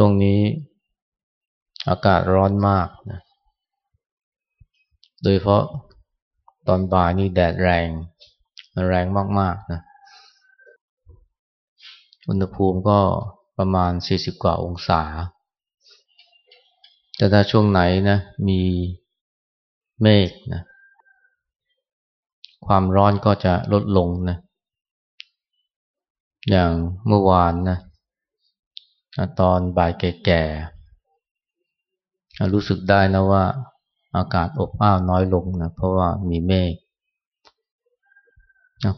ช่วงนี้อากาศร้อนมากนะโดยเพราะตอนบ่ายนี่แดดแรง แรงมากๆนะอุณหภูมิก็ประมาณ 40 กว่าองศา แต่ถ้าช่วงไหนนะมีเมฆนะความร้อนก็จะลดลงนะอย่างเมื่อวานนะ ตอนบ่ายแก่ๆรู้สึกได้นะว่าอากาศอบอ้าวน้อยลงนะเพราะว่ามีเมฆ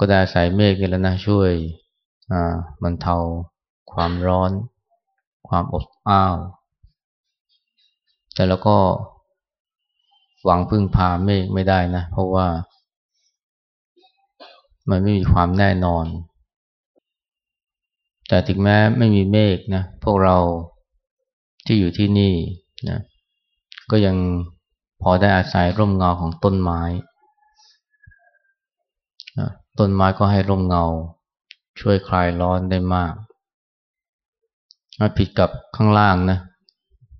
ก็ได้ใส่เมฆนี่แล้วนะช่วยมันเทาความร้อน ความอบอ้าว แต่แล้วก็หวังพึ่งพาเมฆไม่ได้นะ เพราะว่า มันไม่มีความแน่นอน แต่ถึงแม้ไม่มีเมฆนะพวกเราที่อยู่ที่นี่นะก็ยังพอได้อาศัยร่มเงาของต้นไม้ต้นไม้ก็ให้ร่มเงา ช่วยคลายร้อนได้มากผิดกับข้างล่างนะ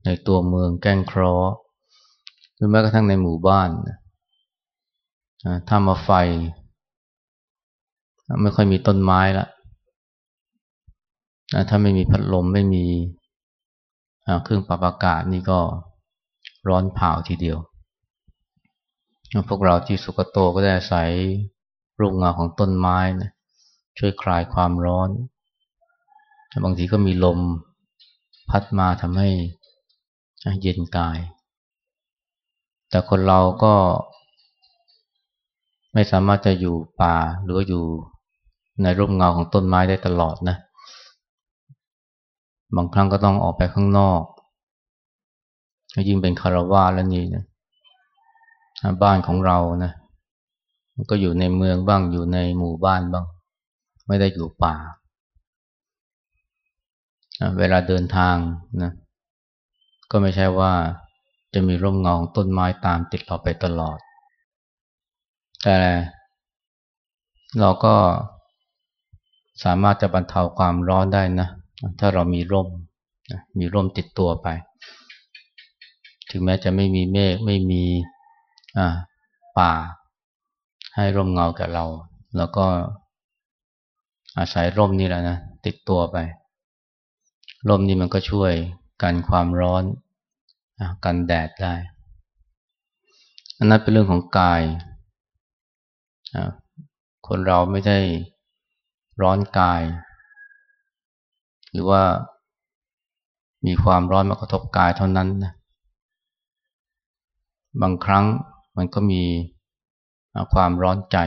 ในตัวเมืองแก้งครอหรือแม้กระทั่งในหมู่บ้านนะถ้ามาไฟ ไม่ค่อยมีต้นไม้ละ ถ้าไม่มีพัดลมไม่มีเครื่องปรับอากาศนี่ก็ร้อนเผาทีเดียว พวกเราที่สุกโตก็ได้อาศัยร่มเงาของต้นไม้นะช่วยคลายความร้อน บางทีก็มีลมพัดมาทำให้เย็นกาย แต่คนเราก็ไม่สามารถจะอยู่ป่าหรืออยู่ในร่มเงาของต้นไม้ได้ตลอดนะ บางครั้งก็ต้องออกไปข้างนอกยิ่งเป็นคารวาแล้วนี่นะบ้านของเรานะมันก็อยู่ในเมืองบ้างอยู่ในหมู่บ้านบ้าง ไม่ได้อยู่ป่า เวลาเดินทางนะก็ไม่ใช่ว่าจะมีร่มเงาของต้นไม้ตามติดเราไปตลอด แต่เราก็สามารถจะบรรเทาความร้อนได้นะ ถ้าเรามีร่มมีร่มติดตัวไป ถึงแม้จะไม่มีเมฆไม่มีป่า ให้ร่มเงาแก่เรา แล้วก็อาศัยร่มนี่แหละนะติดตัวไป ร่มนี่มันก็ช่วยกันความร้อนกันแดดได้ อันนั้นเป็นเรื่องของกาย คนเราไม่ได้ร้อนกาย หรือว่ามีความร้อนมากระทบกายเท่านั้นนะบางครั้งมันก็มีความร้อนใจ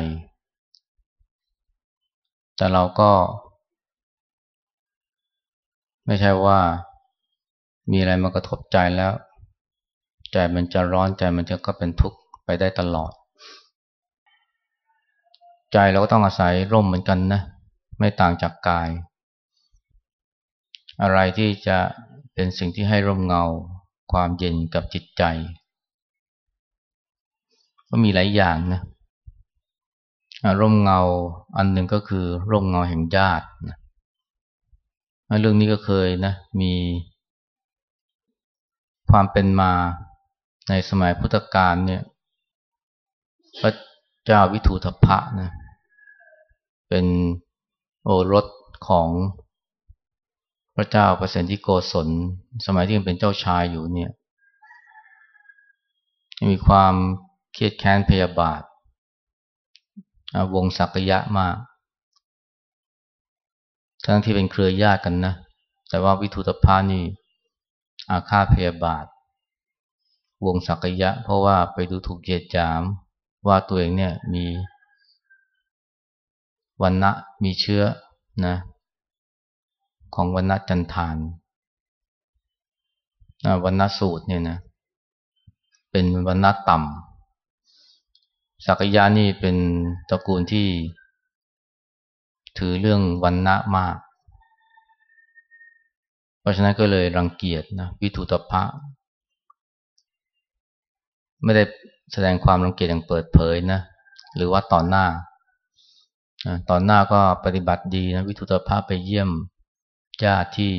แต่เราก็ ไม่ใช่ว่ามีอะไรมากระทบใจแล้ว ใจมันจะร้อนใจมันจะก็เป็นทุกข์ไปได้ตลอด ใจเราก็ต้องอาศัยร่มเหมือนกันนะ ไม่ต่างจากกาย อะไรที่จะเป็นสิ่งที่ให้ร่มเงาความเย็นกับจิตใจ ก็มีหลายอย่างนะร่มเงาอันหนึ่งก็คือร่มเงาแห่งญาตินะเรื่องนี้ก็เคยนะมีความเป็นมาในสมัยพุทธกาลเนี่ยพระเจ้าวิทูธพะนะเป็นโอรสของ พระเจ้าประสิทธิโกศลสมัยที่ยังเป็นเจ้าชายอยู่เนี่ย มีความเครียดแค้นพยาบาทวงศักยะมาก ทั้งที่เป็นเครือญาติกันนะ แต่ว่าวิทุตพานี่อาฆาตพยาบาท วงศักยะ เพราะว่าไปดูถูกเยียดจาม ว่าตัวเองเนี่ยมีวันณะมีเชื้อนะ ของวันณจันทานวันณสูตรเนี่ยนะเป็นวันณต่ำสักยานี่เป็นตระกูลที่ ถือเรื่องวันณะมาก เพราะฉะนั้นก็เลยรังเกียจนะวิทุตภะไม่ได้แสดงความรังเกียจอย่างเปิดเผยนะหรือว่าต่อหน้าตอนหน้าก็ปฏิบัติดีนะวิทุตภาพไปเยี่ยม ญาติที่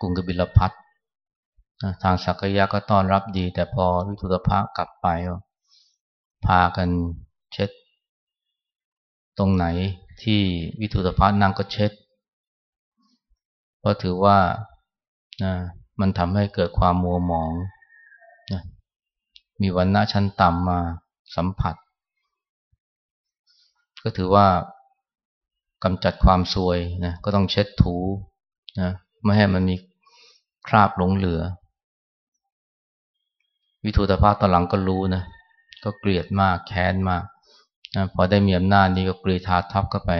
กรุงกบิลพัททางสักยะก็ต้อนรับดี แต่พอวิทุตภาพกลับไป พากันเช็ด ตรงไหนที่วิทุตภาพนั่งก็เช็ด เพราะถือว่านะมันทำให้เกิดความมัวหมองนะมีวันณะชั้นต่ำมาสัมผัส ก็ถือว่า กำจัดความซวยนะก็ต้องเช็ดถูนะไม่ให้มันมีคราบหลงเหลือ วิทูตภาพตอนหลังก็รู้นะก็เกลียดมากแค้นมากนะพอได้มีอำนาจนี้ก็กรีธาทับเข้าไป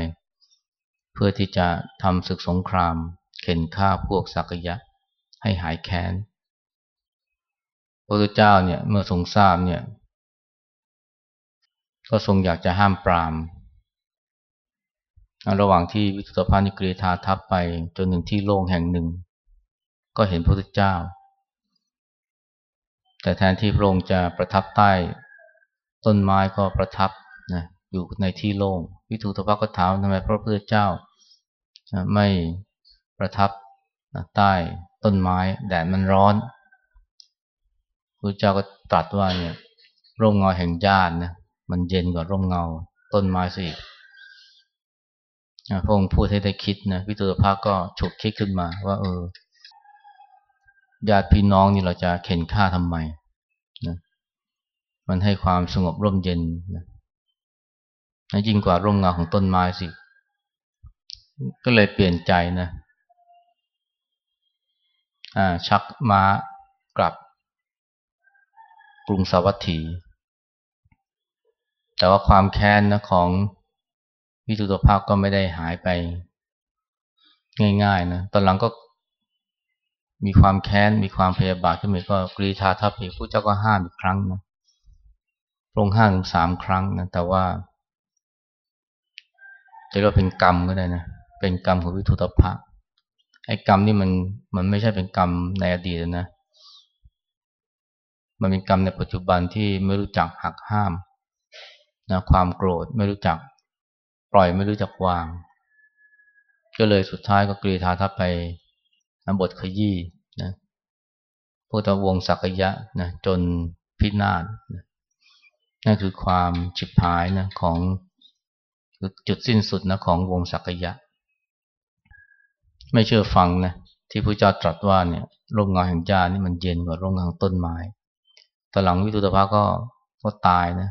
เพื่อที่จะทำศึกสงคราม เข็นฆ่าพวกสักยะ ให้หายแค้นพระพุทธเจ้าเนี่ยเมื่อทรงทราบเนี่ย ก็ทรงอยากจะห้ามปราม ระหว่างที่วิสุทธิพานิกรีธาทับไปจนหนึ่งที่โล่งแห่งหนึ่ง ก็เห็นพระพุทธเจ้า แต่แทนที่พระองค์จะประทับใต้ ต้นไม้ก็ประทับนะอยู่ในที่โล่งวิทุตภก็ถามทำไมพระพุทธเจ้า ไม่ประทับใต้ต้นไม้แดดมันร้อนพระเจ้าก็ตรัสว่าเนี่ยร่มเงาแห่งญาตินะมันเย็นกว่าร่มเงาต้นไม้สิ พระองค์พูดให้ได้คิดนะวิตุรภาก็ฉุกคิดขึ้นมาว่า เออญาติพี่น้องนี่เราจะเข็นฆ่าทำไมนะมันให้ความสงบร่มเย็นนะยิ่งกว่าร่มเงาของต้นไม้สิ ก็เลยเปลี่ยนใจนะชักม้ากลับกรุงสาวัตถี แต่ว่าความแค้นนะของ วิสุตภาพก็ไม่ได้หายไป ง่ายๆนะตอนหลังก็มีความแค้น มีความพยาบาทขึ้นมาก็กรีธาทัพอีกผู้เจ้าก็ห้ามอีกครั้งนะลงห้ามถึงสามครั้งนะแต่ว่าจะเรียกว่าเป็นกรรมก็ได้นะเป็นกรรมของวิทุตภะไอ้กรรมนี่มันมันไม่ใช่เป็นกรรมในอดีตนะ มันเป็นกรรมในปัจจุบันที่ไม่รู้จักหักห้ามนะความโกรธไม่รู้จัก ปล่อยไม่รู้จักวาง ก็เลยสุดท้ายก็กรีธาทับไปบทขยี้นะพวกตะวงศักยะนะจนพินาศนะนั่นคือความฉิบหายนะของจุดสิ้นสุดนะของวงศักยะ ไม่เชื่อฟังนะที่พระเจ้าตรัสว่าเนี่ยร่มเงาแห่งญานี่มันเย็นกว่าร่มเงาต้นไม้ตอนหลังวิทุตภาก็ก็ตายนะ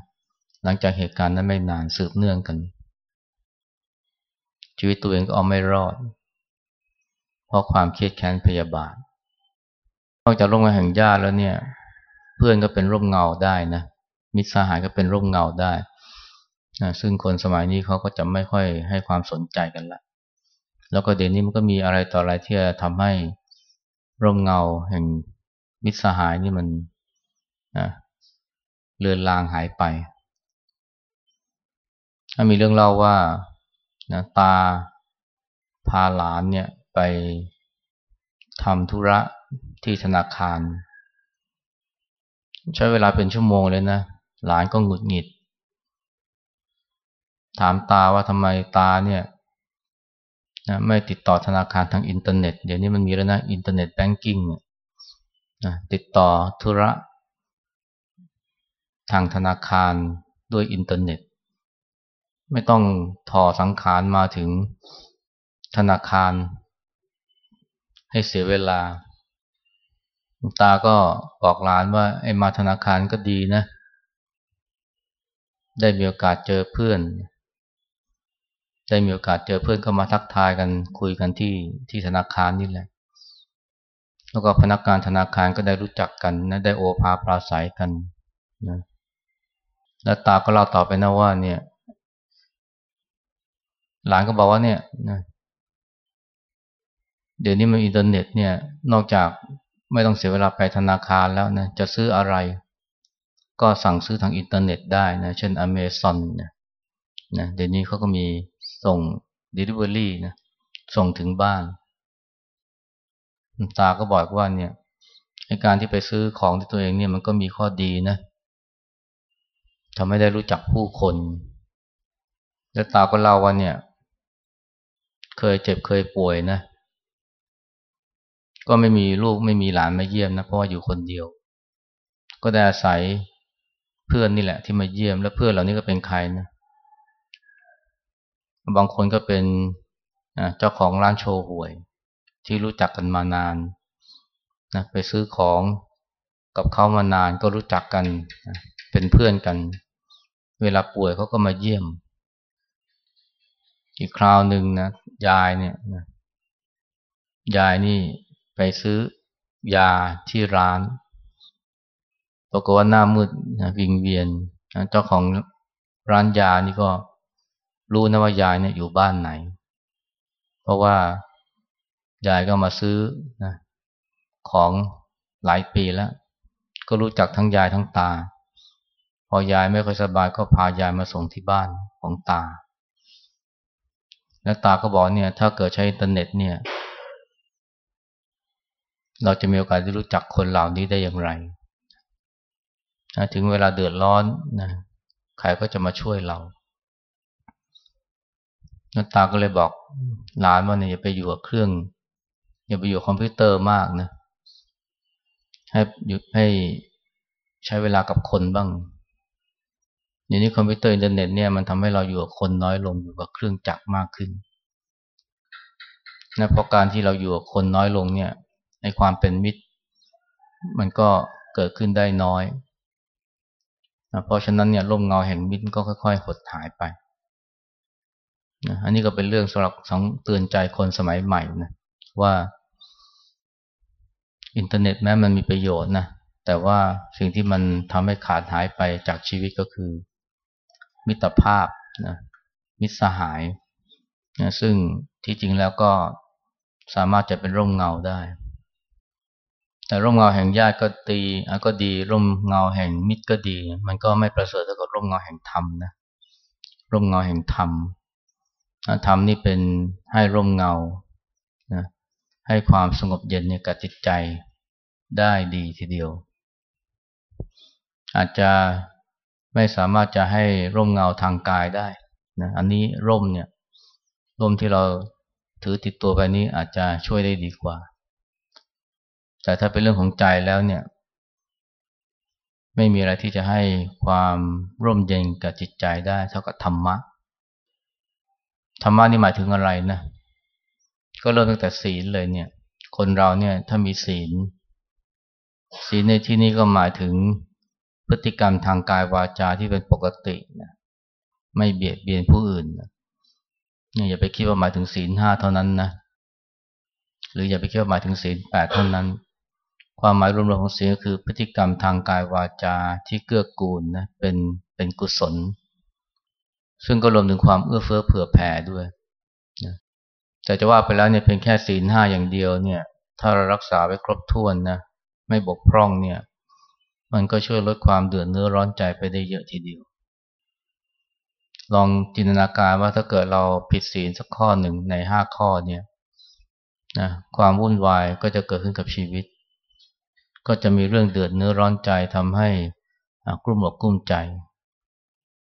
หลังจากเหตุการณ์นั้นไม่นานสืบเนื่องกัน ชีวิตตัวเองก็เอาไม่รอด เพราะความเครียดแค้นพยาบาท นอกจากร่มเงาแห่งญาติแล้วเนี่ย เพื่อนก็เป็นร่มเงาได้นะมิตรสหายก็เป็นร่มเงาได้นะซึ่งคนสมัยนี้เขาก็จะไม่ค่อยให้ความสนใจกันละ แล้วก็เดี๋ยวนี้มันก็มีอะไรต่ออะไรที่จะทำให้ร่มเงาแห่งมิตรสหายนี่มันนะเลือนลางหายไป ถ้ามีเรื่องเล่าว่า นะตาพาหลานเนี่ยไปทำธุระที่ธนาคาร ใช้เวลาเป็นชั่วโมงเลยนะ หลานก็หงุดหงิด ถามตาว่าทำไมตาเนี่ยนะไม่ติดต่อธนาคารทางอินเทอร์เน็ต เดี๋ยวนี้มันมีแล้วนะ internet banking นะติดต่อธุระ ทางธนาคารด้วยอินเทอร์เน็ต ไม่ต้องถ่อสังขารมาถึงธนาคาร ให้เสียเวลา ตาก็บอกหลานว่าไอ้มาธนาคารก็ดีนะ ได้มีโอกาสเจอเพื่อน ได้มีโอกาสเจอเพื่อนก็มาทักทายกันคุยกันที่ที่ธนาคารนี่แหละ แล้วก็พนักงานธนาคารก็ได้รู้จักกันนะได้โอภาปราศัยกันนะแล้วตาก็เล่าต่อไปนะว่าเนี่ย หลานก็บอกว่าเนี่ยนะเดี๋ยวนี้มันอินเทอร์เน็ตเนี่ย นอกจากไม่ต้องเสียเวลาไปธนาคารแล้วนะจะซื้ออะไร ก็สั่งซื้อทางอินเทอร์เน็ตได้นะ เช่น Amazon เนี่ยนะเดี๋ยวนี้เขาก็มีส่ง Delivery นะส่งถึงบ้าน ตาก็บอกว่าเนี่ยในการที่ไปซื้อของที่ตัวเองเนี่ยมันก็มีข้อดีนะทำให้ได้รู้จักผู้คน แล้วตาก็เล่าว่าเนี่ย เคยเจ็บเคยป่วยนะ ก็ไม่มีลูกไม่มีหลานมาเยี่ยมนะเพราะว่าอยู่คนเดียว ก็ได้อาศัยเพื่อนนี่แหละ ที่มาเยี่ยมแล้วเพื่อนเหล่านี้ก็เป็นใครนะ บางคนก็เป็นเจ้าของร้านโชว์หวย ที่รู้จักกันมานานนะไปซื้อของกับเขามานานก็รู้จักกันเป็นเพื่อนกัน เวลาป่วยเขาก็มาเยี่ยม อีกคราวหนึ่งนะ ยายเนี่ยนะยายนี่ไปซื้อยาที่ร้านปรากฏว่าหน้ามืดนะวิงเวียนนะเจ้าของร้านยานี่ก็รู้นะว่ายายเนี่ยอยู่บ้านไหน เพราะว่ายายก็มาซื้อนะของหลายปีแล้ว ก็รู้จักทั้งยายทั้งตา พอยายไม่ค่อยสบายก็พายายมาส่งที่บ้านของตา แล้วตาก็บอกเนี่ยถ้าเกิดใช้อินเทอร์เน็ตเนี่ย เราจะมีโอกาสได้รู้จักคนเหล่านี้ได้อย่างไร ถึงเวลาเดือดร้อนนะใครก็จะมาช่วยเราน้ตาก็เลยบอกหลานว่าเนี่ยอย่าไปอยู่กับเครื่อง อย่าไปอยู่คอมพิวเตอร์มากนะ ให้หยุดให้ใช้เวลากับคนบ้าง อย่างนี้คอมพิวเตอร์อินเทอร์เน็ตเนี่ยมันทำให้เราอยู่กับคนน้อยลงอยู่กับเครื่องจักรมากขึ้นนะเพราะการที่เราอยู่กับคนน้อยลงเนี่ยในความเป็นมิตร มันก็เกิดขึ้นได้น้อยนะเพราะฉะนั้นเนี่ยร่มเงาแห่งมิตรก็ค่อยๆหดหายไปนะอันนี้ก็เป็นเรื่องสำหรับสองเตือนใจคนสมัยใหม่นะว่า อินเทอร์เน็ตแม้มันมีประโยชน์นะแต่ว่าสิ่งที่มันทำให้ขาดหายไปจากชีวิตก็คือ มิตรภาพนะมิตรสหายนะซึ่งที่จริงแล้วก็สามารถจะเป็นร่มเงาได้ แต่ร่มเงาแห่งญาติก็ตีก็ดีร่มเงาแห่งมิตรก็ดี มันก็ไม่ประเสริฐเท่ากับร่มเงาแห่งธรรมนะร่มเงาแห่งธรรมธรรมนี่เป็นให้ร่มเงานะให้ความสงบเย็นในกับจิตใจได้ดีทีเดียว อาจจะ ไม่สามารถจะให้ร่มเงาทางกายได้นะอันนี้ร่มเนี่ยร่มที่เราถือติดตัวไปนี้อาจจะช่วยได้ดีกว่า แต่ถ้าเป็นเรื่องของใจแล้วเนี่ย ไม่มีอะไรที่จะให้ความร่มเย็นกับจิตใจได้ เท่ากับธรรมะ ธรรมะนี่หมายถึงอะไรนะ ก็เริ่มตั้งแต่ศีลเลยเนี่ย คนเราเนี่ยถ้ามีศีล ศีลในที่นี้ก็หมายถึง พฤติกรรมทางกายวาจาที่เป็นปกตินะไม่เบียดเบียนผู้อื่นนะอย่าไปคิดว่าหมายถึงศีลห้าเท่านั้นนะหรืออย่าไปคิดว่าหมายถึงศีลแปดเท่านั้น ความหมายรวมๆของศีลก็คือพฤติกรรมทางกายวาจาที่เกื้อกูลนะเป็นเป็นกุศล ซึ่งก็รวมถึงความเอื้อเฟื้อเผื่อแผ่ด้วยนะแต่จะว่าไปแล้วเนี่ยเพียงแค่ศีลห้าอย่างเดียวเนี่ย ถ้าเรารักษาไว้ครบถ้วนนะไม่บกพร่องเนี่ย มันก็ช่วยลดความเดือดเนื้อร้อนใจไปได้เยอะทีเดียว ลองจินตนาการว่าถ้าเกิดเราผิดศีลสักข้อหนึ่งในห้าข้อเนี่ยนะความวุ่นวายก็จะเกิดขึ้นกับชีวิต ก็จะมีเรื่องเดือดเนื้อร้อนใจทำให้กลุ้มอกกลุ้มใจ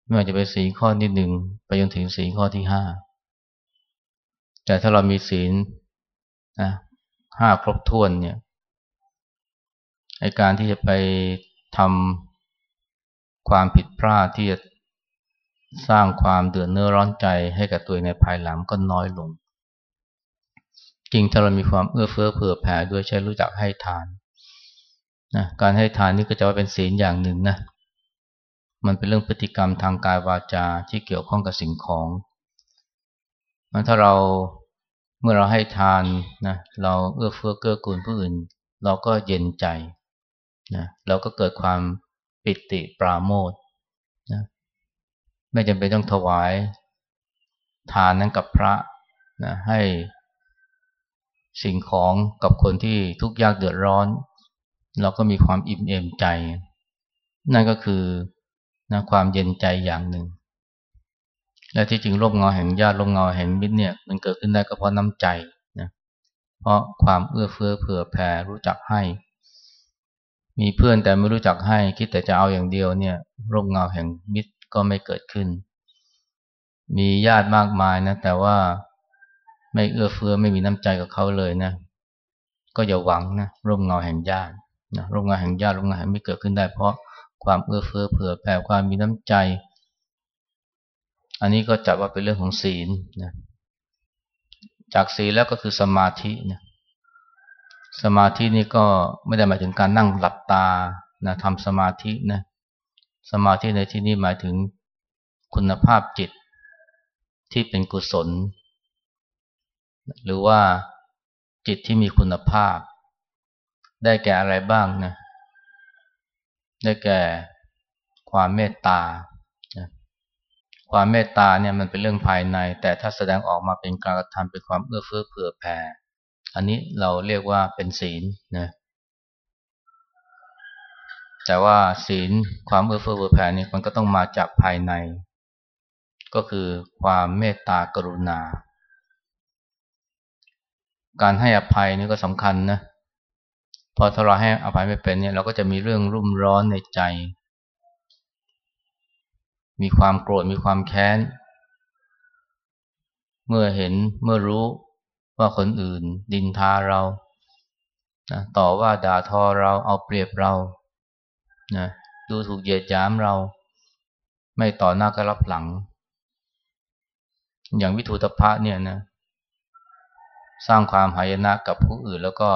ไม่ว่าจะเป็นศีลข้อที่หนึ่งไปจนถึงศีลข้อที่ห้าแต่ถ้าเรามีศีลนะห้าครบถ้วนเนี่ยไอการที่จะไป ทำความผิดพลาดที่จะสร้างความเดือดเนื้อร้อนใจให้กับตัวเองในภายหลังก็น้อยลง จริงถ้าเรามีความเอื้อเฟื้อเผื่อแผ่ด้วยใช้รู้จักให้ทานนะการให้ทานนี่ก็จะว่าเป็นศีลอย่างหนึ่งนะ มันเป็นเรื่องพฤติกรรมทางกายวาจาที่เกี่ยวข้องกับสิ่งของมันถ้าเราเมื่อเราให้ทานนะเราเอื้อเฟื้อเกื้อกูลผู้อื่น เราก็เย็นใจ นะเราก็เกิดความปิติปราโมทนะไม่จำเป็นต้องถวาย ทานนั้นกับพระนะให้สิ่งของกับคนที่ทุกข์ยากเดือดร้อน เราก็มีความอิ่มเอมใจ นั่นก็คือนะความเย็นใจอย่างหนึ่ง และที่จริงร่มเงาแห่งญาติร่มเงาแห่งมิตรเนี่ยมันเกิดขึ้นได้ก็เพราะน้ำใจนะเพราะความเอื้อเฟื้อเผื่อแผ่รู้จักให้ มีเพื่อนแต่ไม่รู้จักให้คิดแต่จะเอาอย่างเดียวเนี่ยร่มเงาแห่งมิตรก็ไม่เกิดขึ้น มีญาติมากมายนะแต่ว่าไม่เอื้อเฟื้อไม่มีน้ำใจกับเขาเลยนะ ก็อย่าหวังนะร่มเงาแห่งญาตินะร่มเงาแห่งญาติร่มเงาแห่งไม่เกิดขึ้นได้ เพราะความเอื้อเฟื้อเผื่อแผ่ความมีน้ำใจ อันนี้ก็จับว่าเป็นเรื่องของศีลนะจากศีลแล้วก็คือสมาธินะ สมาธินี่ก็ไม่ได้หมายถึงการนั่งหลับตานะทำสมาธินะสมาธิในที่นี้หมายถึงคุณภาพจิตที่เป็นกุศล หรือว่าจิตที่มีคุณภาพ ได้แก่อะไรบ้างนะได้แก่ความเมตตา ความเมตตาเนี่ยมันเป็นเรื่องภายใน แต่ถ้าแสดงออกมาเป็นการกระทำเป็นความเอื้อเฟื้อเผื่อแผ่ อันนี้เราเรียกว่าเป็นศีลนะแต่ว่าศีลความเอื้อเฟื้อเผื่อแผ่นี่มันก็ต้องมาจากภายใน ก็คือความเมตตากรุณา การให้อภัยนี่ก็สำคัญนะพอถ้าเราให้อภัยไม่เป็นเนี่ยเราก็จะมีเรื่องรุ่มร้อนในใจ มีความโกรธมีความแค้น เมื่อเห็นเมื่อรู้ ว่าคนอื่น ดินทาเรานะต่อว่าด่าทอเราเอาเปรียบเรานะดูถูกเหยียดหยามเรา ไม่ต่อหน้าก็รับหลัง อย่างวิทูตภะเนี่ยนะ สร้างความหายนะกับผู้อื่นแล้วก็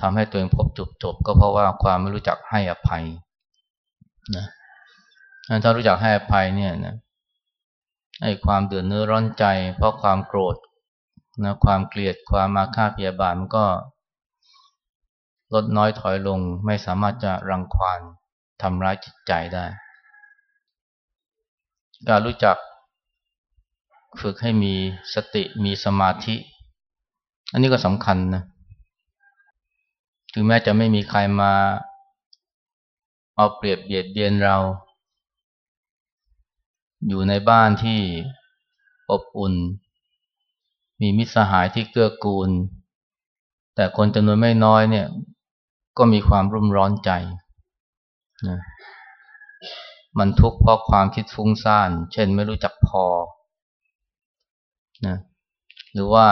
ทำให้ตัวเองพบจุบจบ ก็เพราะว่าความไม่รู้จักให้อภัยนะถ้ารู้จักให้อภัยเนี่ยนะไอ้ความเดือดเนื้อร้อนใจ เพราะความโกรธ นะความเกลียดความมาฆ่าพยาบาทมันก็ ลดน้อยถอยลงไม่สามารถจะรังควานทำร้ายจิตใจได้ การรู้จักฝึกให้มีสติมีสมาธิ อันนี้ก็สำคัญนะถึงแม้จะไม่มีใครมาเอาเปรียบเบียดเบียนเรา อยู่ในบ้านที่อบอุ่น มีมิตรสหายที่เกื้อกูล แต่คนจำนวนไม่น้อยเนี่ยก็มีความรุ่มร้อนใจนะมันทุกข์เพราะความคิดฟุ้งซ่าน เช่นไม่รู้จักพอนะหรือว่า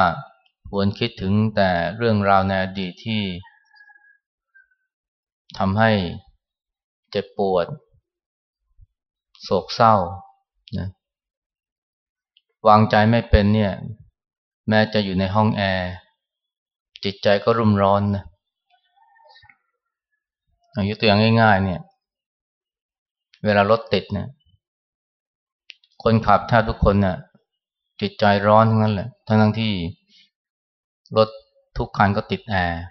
หวนคิดถึงแต่เรื่องราวในอดีตที่ทำให้เจ็บปวด โศกเศร้านะวางใจไม่เป็นเนี่ย แม้จะอยู่ในห้องแอร์จิตใจก็รุ่มร้อนนะยกตัวอย่างง่าย ๆ เนี่ย เวลารถติดเนี่ยคนขับแทบทุกคนเนี่ยจิตใจร้อนทั้งนั้นแหละทั้งทั้งที่รถทุกคันก็ติดแอร์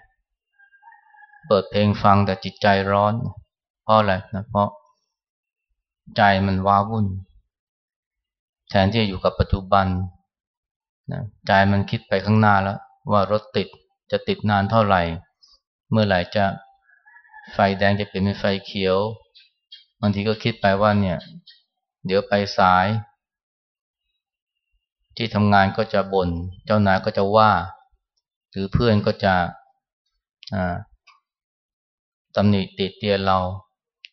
เปิดเพลงฟังแต่จิตใจร้อน เพราะอะไรนะเพราะใจมันว้าวุ่น แทนที่จะอยู่กับปัจจุบัน นะใจมันคิดไปข้างหน้าแล้ว ว่ารถติดจะติดนานเท่าไหร่ เมื่อไหร่จะไฟแดงจะเปลี่ยนเป็นไฟเขียวบางทีก็คิดไปว่าเนี่ย เดี๋ยวไปสาย ที่ทำงานก็จะบน่นเจ้านายก็จะว่า หรือเพื่อนก็จะตำหนิติเตียนเรา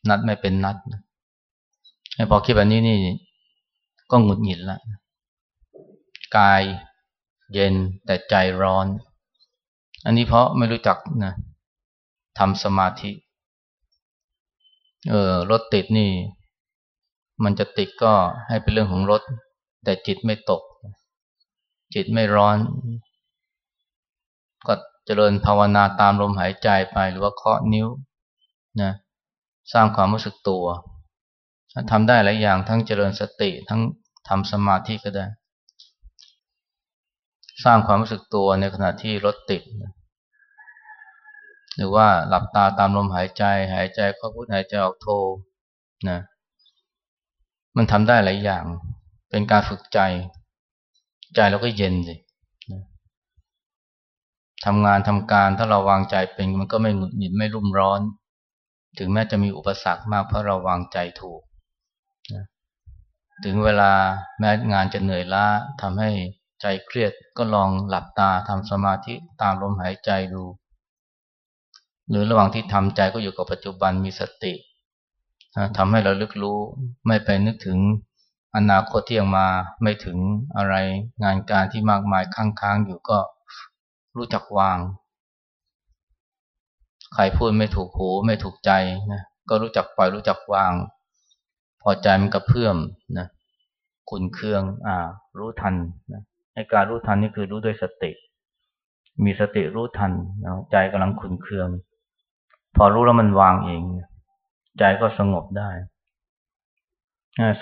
นัดไม่เป็นนัดพอคิดแบบนี้นี่ ก็หงุดหงิดละกาย เย็นแต่ใจร้อน อันนี้เพราะไม่รู้จักนะทำสมาธิ เออรถติดนี่ มันจะติดก็ให้เป็นเรื่องของรถ แต่จิตไม่ตก จิตไม่ร้อน ก็เจริญภาวนาตามลมหายใจไปหรือว่าเคาะนิ้วนะสร้างความรู้สึกตัวทำได้หลายอย่างทั้งเจริญสติทั้งทำสมาธิก็ได้ สร้างความรู้สึกตัวในขณะที่รถติด หรือว่าหลับตาตามลมหายใจ หายใจเข้าพุทหายใจออกโทนะมันทำได้หลายอย่าง เป็นการฝึกใจ ใจเราก็เย็นสิทำงานทำการถ้าเราวางใจเป็นมันก็ไม่หงุดหงิดไม่รุ่มร้อน ถึงแม้จะมีอุปสรรคมากเพราะเราวางใจถูกนะถึงเวลาแม้งานจะเหนื่อยล้าทำให้ ใจเครียดก็ลองหลับตาทำสมาธิตามลมหายใจดู หรือระหว่างที่ทำใจก็อยู่กับปัจจุบันมีสติทำให้เราลึกรู้ไม่ไปนึกถึงอนาคตที่ยังมาไม่ถึงอะไรงานการที่มากมายค้างๆอยู่ก็รู้จักวาง ใครพูดไม่ถูกหูไม่ถูกใจนะก็รู้จักปล่อยรู้จักวาง พอใจมันกระเพื่อมนะขุนเคืองอ่ารู้ทันนะ ให้การรู้ทันนี่คือรู้ด้วยสติ มีสติรู้ทันนะใจกำลังขุนเคือง พอรู้แล้วมันวางเอง ใจก็สงบได้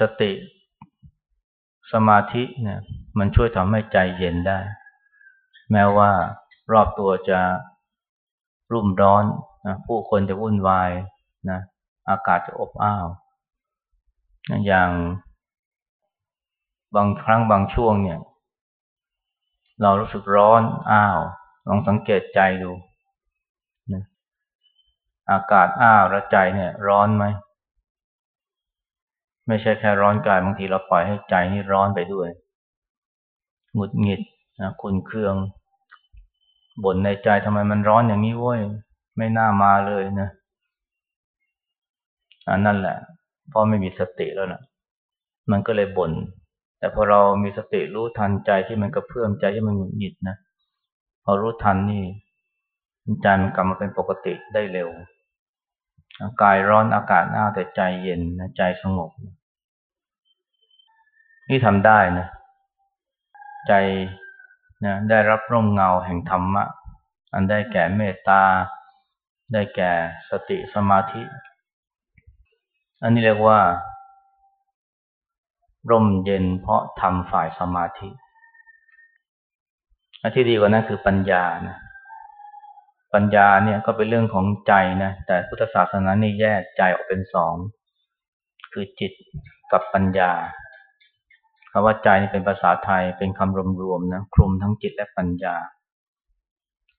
สติ สมาธิเนี่ย มันช่วยทำให้ใจเย็นได้ แม้ว่ารอบตัวจะรุ่มร้อนนะผู้คนจะวุ่นวายนะอากาศจะอบอ้าวนะอย่างบางครั้งบางช่วงเนี่ย เรารู้สึกร้อนอ้าว ลองสังเกตใจดูนะอากาศอ้าวแล้วใจเนี่ย ร้อนไหมไม่ใช่แค่ร้อนกายบางทีเราปล่อยให้ใจนี่ร้อนไปด้วยหงุดหงิดนะคุณเครื่องบ่นในใจทำไมมันร้อนอย่างนี้เว้ยไม่น่ามาเลยนะอันนั่นแหละเพราะไม่มีสติแล้วนะมันก็เลยบน่น แต่พอเรามีสติรู้ทันใจที่มันกระเพื่อมใจที่มันหงุดหงิดนะ พอรู้ทันนี่ใจมันกลับมาเป็นปกติได้เร็วกายร้อนอากาศหนาวแต่ใจเย็นนะใจสงบ นี่ทำได้นะ ใจนะได้รับร่มเงาแห่งธรรมะ อันได้แก่เมตตา ได้แก่สติสมาธิ อันนี้เรียกว่า ร่มเย็นเพราะทำฝ่ายสมาธิอที่ดีกว่านั้นคือปัญญานะปัญญาเนี่ยก็เป็นเรื่องของใจนะแต่พุทธศาสนานี่แยกใจออกเป็นสองคือจิตกับปัญญาคำว่าใจนี่เป็นภาษาไทยเป็นคำรวมๆนะคลุมทั้งจิตและปัญญา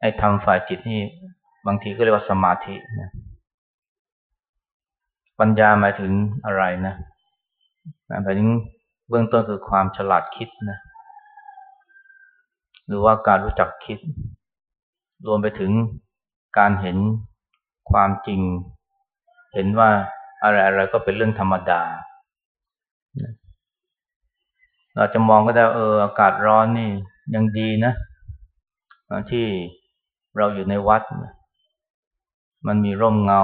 ไอ้ทำฝ่ายจิตนี่บางทีก็เรียกว่าสมาธินะปัญญาหมายถึงอะไรนะหมายถึง เบื้องต้นคือความฉลาดคิดนะหรือว่าการรู้จักคิด รวมไปถึงการเห็นความจริง เห็นว่าอะไรอะไรก็เป็นเรื่องธรรมดา เราจะมองก็ได้เอออากาศร้อนนี่ยังดีนะ ที่เราอยู่ในวัด มันมีร่มเงา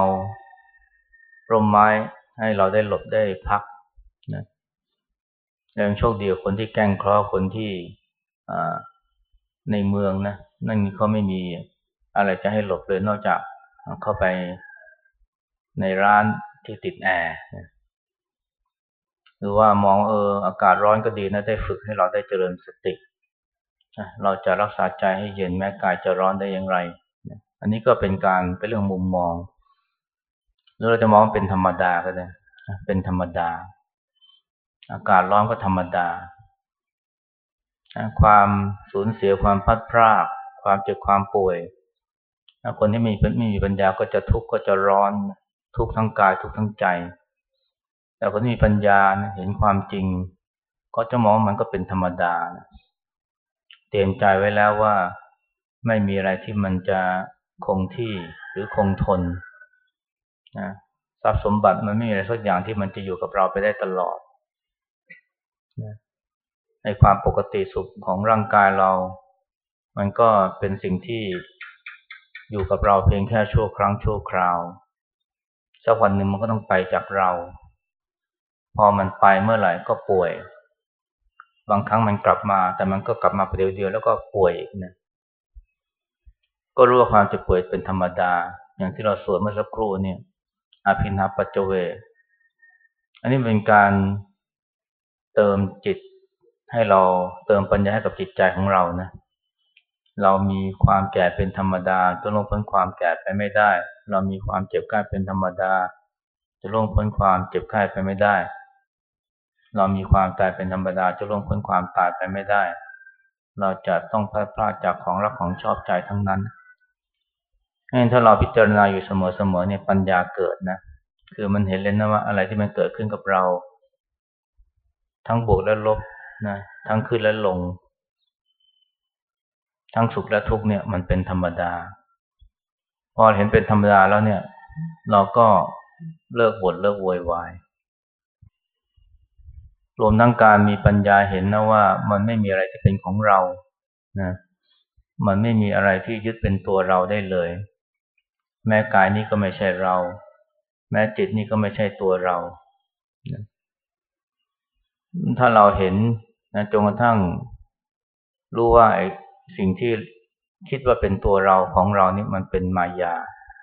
ร่มไม้ให้เราได้หลบได้พัก ยังโชคดีคนที่แกล้งเคราะห์คนที่ในเมืองนะนั่นเขาไม่มีอะไรจะให้หลบเลยนอกจากเข้าไปในร้านที่ติดแอร์หรือว่ามองเอออากาศร้อนก็ดีนะได้ฝึกให้เราได้เจริญสติเราจะรักษาใจให้เย็นแม้กายจะร้อนได้อย่างไร อันนี้ก็เป็นการเป็นเรื่องมุมมองหรือเราจะมองเป็นธรรมดาก็ได้เป็นธรรมดา อากาศร้อนก็ธรรมดา ความสูญเสียความพัดพราก ความเจ็บความป่วยคนที่ไม่ไม่มีปัญญาก็จะทุกข์ก็จะร้อนทุกข์ทั้งกายทุกข์ทั้งใจ แต่คนที่มีปัญญาเห็นความจริง ก็จะมองมันก็เป็นธรรมดาเตรียมใจไว้แล้วว่าไม่มีอะไรที่มันจะคงที่หรือคงทนนะทรัพย์สมบัติมันไม่มีอะไรสักอย่างที่มันจะอยู่กับเราไปได้ตลอด ในความปกติสุขของร่างกายเรา มันก็เป็นสิ่งที่อยู่กับเราเพียงแค่ชั่วครั้งชั่วคราว สักวันหนึ่งมันก็ต้องไปจากเรา พอมันไปเมื่อไหร่ก็ป่วย บางครั้งมันกลับมา แต่มันก็กลับมาประเดี๋ยวเดียวแล้วก็ป่วยอีกนะ ก็รู้ว่าความเจ็บป่วยเป็นธรรมดา อย่างที่เราสวดเมื่อสักครู่เนี่ยอาภินาปัจเจเว อันนี้เป็นการ เติมจิตให้เราเติมปัญญาให้กับจิตใจของเรานะ เรามีความแก่เป็นธรรมดาจะล่วงพ้นความแก่ไปไม่ได้ เรามีความเจ็บไข้เป็นธรรมดา จะล่วงพ้นความเจ็บไข้ไปไม่ได้ เรามีความตายเป็นธรรมดาจะล่วงพ้นความตายไปไม่ได้ เราจะต้องพลาดพลาดจากของรักของชอบใจทั้งนั้นถ้าเราพิจารณาอยู่เสมอๆเนี่ยปัญญาเกิดนะ คือมันเห็นเลยนะว่าอะไรที่มันเกิดขึ้นกับเรา ทั้งบวกและลบนะทั้งขึ้นและลง ทั้งสุขและทุกข์เนี่ย มันเป็นธรรมดา พอเห็นเป็นธรรมดาแล้วเนี่ย เราก็เลิกบ่นเลิกโวยวายรวมทั้งการมีปัญญาเห็นนะว่า มันไม่มีอะไรที่เป็นของเรานะมันไม่มีอะไรที่ยึดเป็นตัวเราได้เลย แม้กายนี้ก็ไม่ใช่เรา แม้จิตนี่ก็ไม่ใช่ตัวเรา ถ้าเราเห็นนะจนกระทั่ง รู้ว่าไอ้สิ่งที่คิดว่าเป็นตัวเราของเรานี่มันเป็นมายา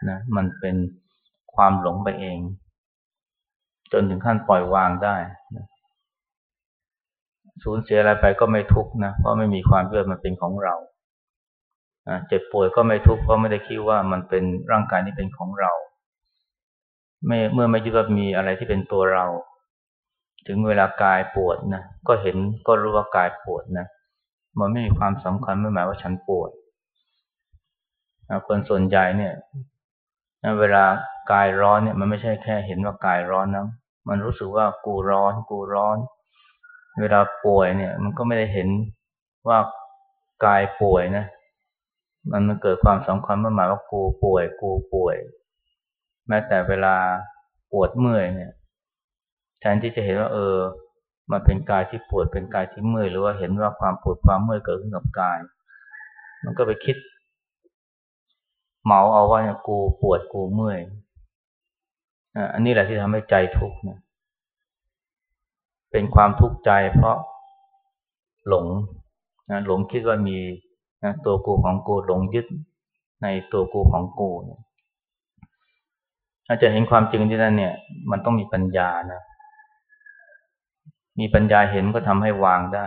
นะมันเป็นความหลงไปเอง จนถึงขั้นปล่อยวางได้นะสูญเสียอะไรไปก็ไม่ทุกข์นะเพราะไม่มีความเชื่อมันเป็นของเราเจ็บป่วยก็ไม่ทุกข์เพราะไม่ได้คิดว่ามันเป็นร่างกายนี้เป็นของเราไม่เมื่อไม่ยึดว่ามีอะไรที่เป็นตัวเรา ถึงเวลากายปวดนะก็เห็นก็รู้ว่ากายปวดนะมันไม่มีความสำคัญไม่หมายว่าฉันปวดคนส่วนใหญ่เนี่ยเวลากายร้อนเนี่ย มันไม่ใช่แค่เห็นว่ากายร้อนนะมันรู้สึกว่ากูร้อนกูร้อน เวลาป่วยเนี่ย มันก็ไม่ได้เห็นว่ากายป่วยนะมันมันเกิดความสำคัญเมื่อหมายว่ากูป่วย กูป่วย แม้แต่เวลาปวดเมื่อยเนี่ย แทนที่จะเห็นว่าเออ มันเป็นกายที่ปวดเป็นกายที่เมื่อยหรือว่าเห็นว่าความปวดความเมื่อยเกิดขึ้นกับกาย มันก็ไปคิดเมาเอาว่าเนี่ยกูปวดกูเมื่อยอันนี้แหละที่ทำให้ใจทุกข์เนี่ยเป็นความทุกข์ใจเพราะหลงนะหลงคิดว่ามีนะตัวกูของกูหลงยึดในตัวกูของกูเนี่ยถ้าจะเห็นความจริงที่นั่นเนี่ย มันต้องมีปัญญานะ มีปัญญาเห็นก็ทำให้วางได้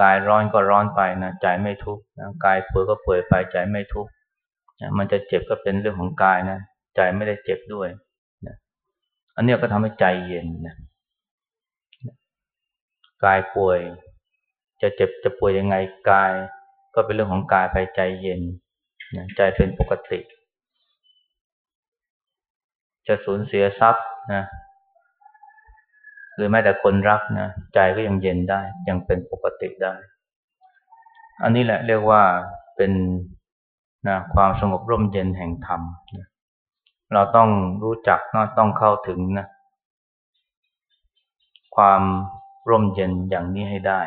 กายร้อนก็ร้อนไปนะใจไม่ทุกข์กายป่วยก็ป่วยไปใจไม่ทุกข์มันจะเจ็บก็เป็นเรื่องของกายนะใจไม่ได้เจ็บด้วยนะอันนี้ก็ทำให้ใจเย็นนะกายป่วย จะเจ็บจะป่วยยังไงกาย ก็เป็นเรื่องของกายไปใจเย็นใจเป็นปกติ จะสูญเสียทรัพย์นะ หรือแม้แต่คนรักนะใจก็ยังเย็นได้ ยังเป็นปกติได้ อันนี้แหละเรียกว่าเป็นนะความสงบร่มเย็นแห่งธรรมนะเราต้องรู้จักนะต้องเข้าถึงนะความร่มเย็นอย่างนี้ให้ได้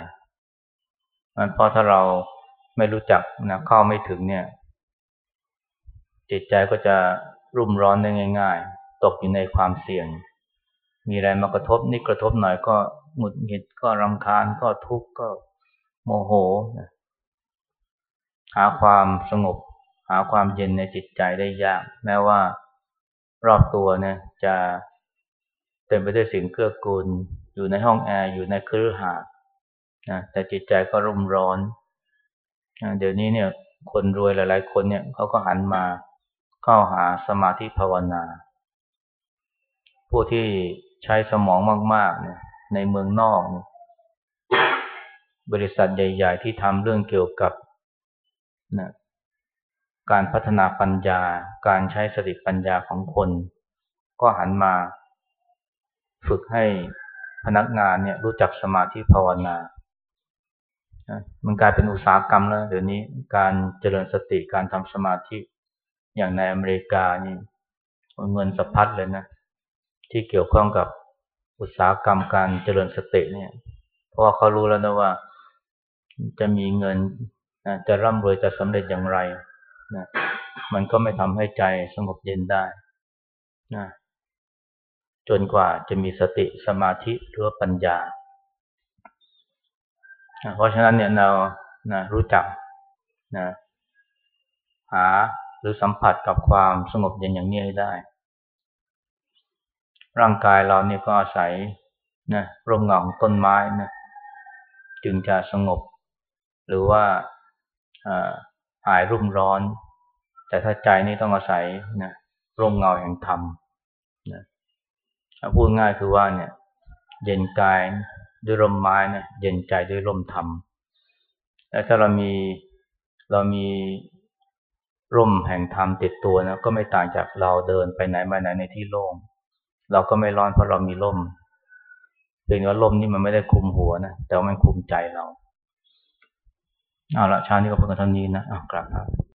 มันเพราะถ้าเราไม่รู้จักนะเข้าไม่ถึงเนี่ย จิตใจก็จะรุ่มร้อนได้ง่าย ๆ ตกอยู่ในความเสี่ยง มีอะไรมากระทบนิดกระทบหน่อยก็หงุดหงิดก็รำคาญก็ทุกข์ก็โมโหหาความสงบ หาความเย็นในจิตใจได้ยาก แม้ว่ารอบตัวเนี่ยจะเต็มไปด้วยสิ่งเกื้อกูล อยู่ในห้องแอร์อยู่ในครือหาดนะแต่จิตใจก็รุ่มร้อนเดี๋ยวนี้เนี่ย คนรวยหลาย ๆ คนเนี่ยเขาก็หันมาเข้าหาสมาธิภาวนา ผู้ที่ ใช้สมองมากๆเนี่ยในเมืองนอกเนี่ยบริษัทใหญ่ ๆ ที่ทำเรื่องเกี่ยวกับนะการพัฒนาปัญญา การใช้สติปัญญาของคน ก็หันมา ฝึกให้พนักงานเนี่ยรู้จักสมาธิภาวนามันกลายเป็นอุตสาหกรรมแล้วเดี๋ยวนี้การเจริญสติการทำสมาธิอย่างในอเมริกานี่เงินสะพัดเลยนะ ที่เกี่ยวข้องกับอุตสาหกรรมการเจริญสติเนี่ย เพราะเขารู้แล้วนะว่าจะมีเงินนะจะร่ำรวยจะสำเร็จอย่างไรนะมันก็ไม่ทำให้ใจสงบเย็นได้นะจนกว่าจะมีสติสมาธิหรือปัญญา เพราะฉะนั้นเนี่ยเรานะรู้จักนะหาหรือสัมผัสกับความสงบเย็นอย่างนี้ให้ได้ ร่างกายเราเนี่ยก็อาศัยนะร่มเงาของต้นไม้นะจึงจะสงบ หรือว่าหายรุ่มร้อน แต่ถ้าใจนี่ต้องอาศัยนะร่มเงาแห่งธรรมนะพูดง่ายคือว่าเนี่ย เย็นกายด้วยลมไม้นะเย็นใจด้วยลมธรรมแต่ถ้าเรามีเรามีร่มแห่งธรรมติดตัวนะก็ไม่ต่างจากเราเดินไปไหนมาไหนในที่โล่ง เราก็ไม่ร้อนเพราะเรามีร่มเพียงว่าร่มนี่มันไม่ได้คุมหัวนะแต่ว่ามันคุมใจเราเอาละชานี้ก็เพิ่งเท่านี้นะอ้าวกลับครับ